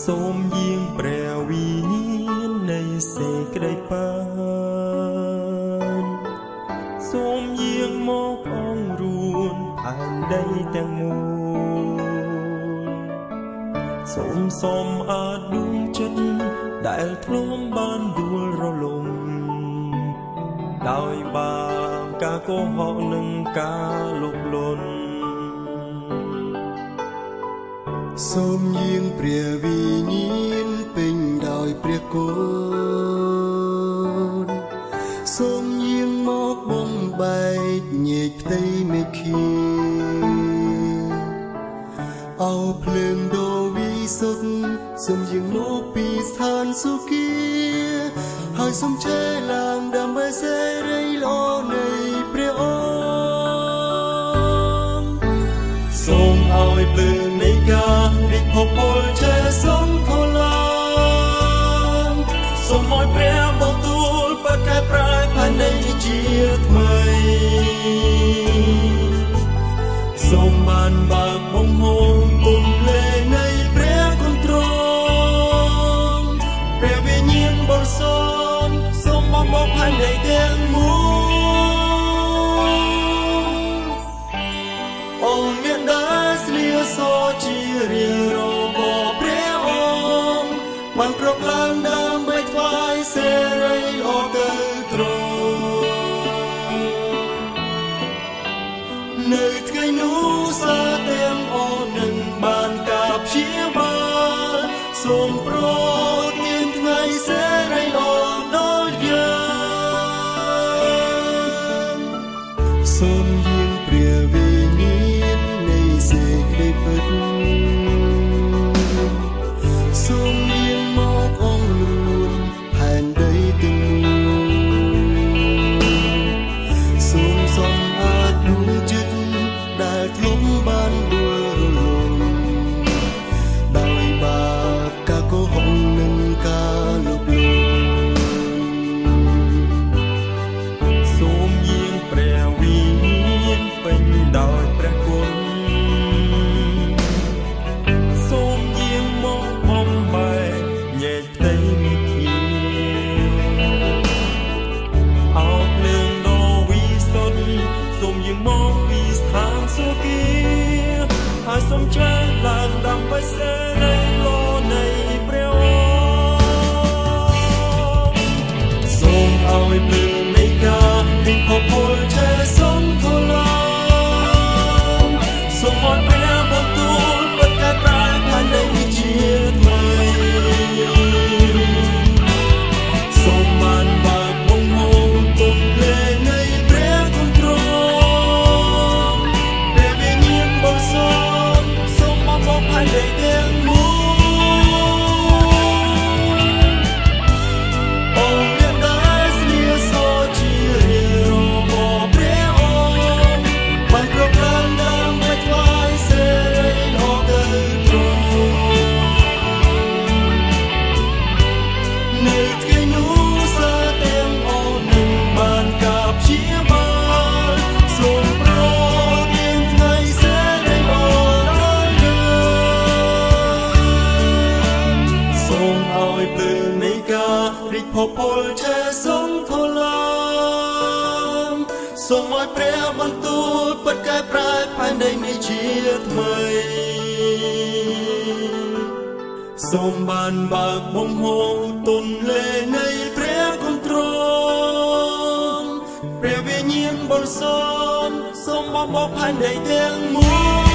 សូមយាងព្រះវិញ្ញាណនៃសេចក្តីប៉ានសូមយាងមកអង្រួនផែនដីទាំងមូលសូមសូមអាដួងចិត្តដែលធ្លុំបានដួលរលំដោយបាបការកុហកនិងការលុបលន់ សូមយាងព្រះវិញ្ញាណពេញដោយព្រះគុណសូមយាងមកបំបែកញែកផ្ទៃមេឃាអោភ្លើងដ៏វិសុទ្ធសូមយាងមកពីស្ថានសុគីហើយសូមឆេឡើងដើម្បីសេរីល្អនៃព្រះអង្គសូមឲ្យភ្លើង ជាថ្មីសូមបានបើ អង្គបានប្រកឡើងដើម្បីថ្វាយសេរីល្អទៅទ្រង់នៅថ្ងៃនោះសាទាំងអស់នឹងបានការព្យាបាលសូមប្រោទមានថ្ងៃសេរីល្អដល់យើងសូម ហើយសូមចាស់ សូមឲ្យព្រះបន្ទូលពិតកែប្រែផែនដីនេះជាថ្មីសូមបានបើកបំហូរទុនលេនៃព្រះគុណទ្រង់ព្រះវិញ្ញាណបរិសុទ្ធសូមបបោកផែនដីទាំងមូល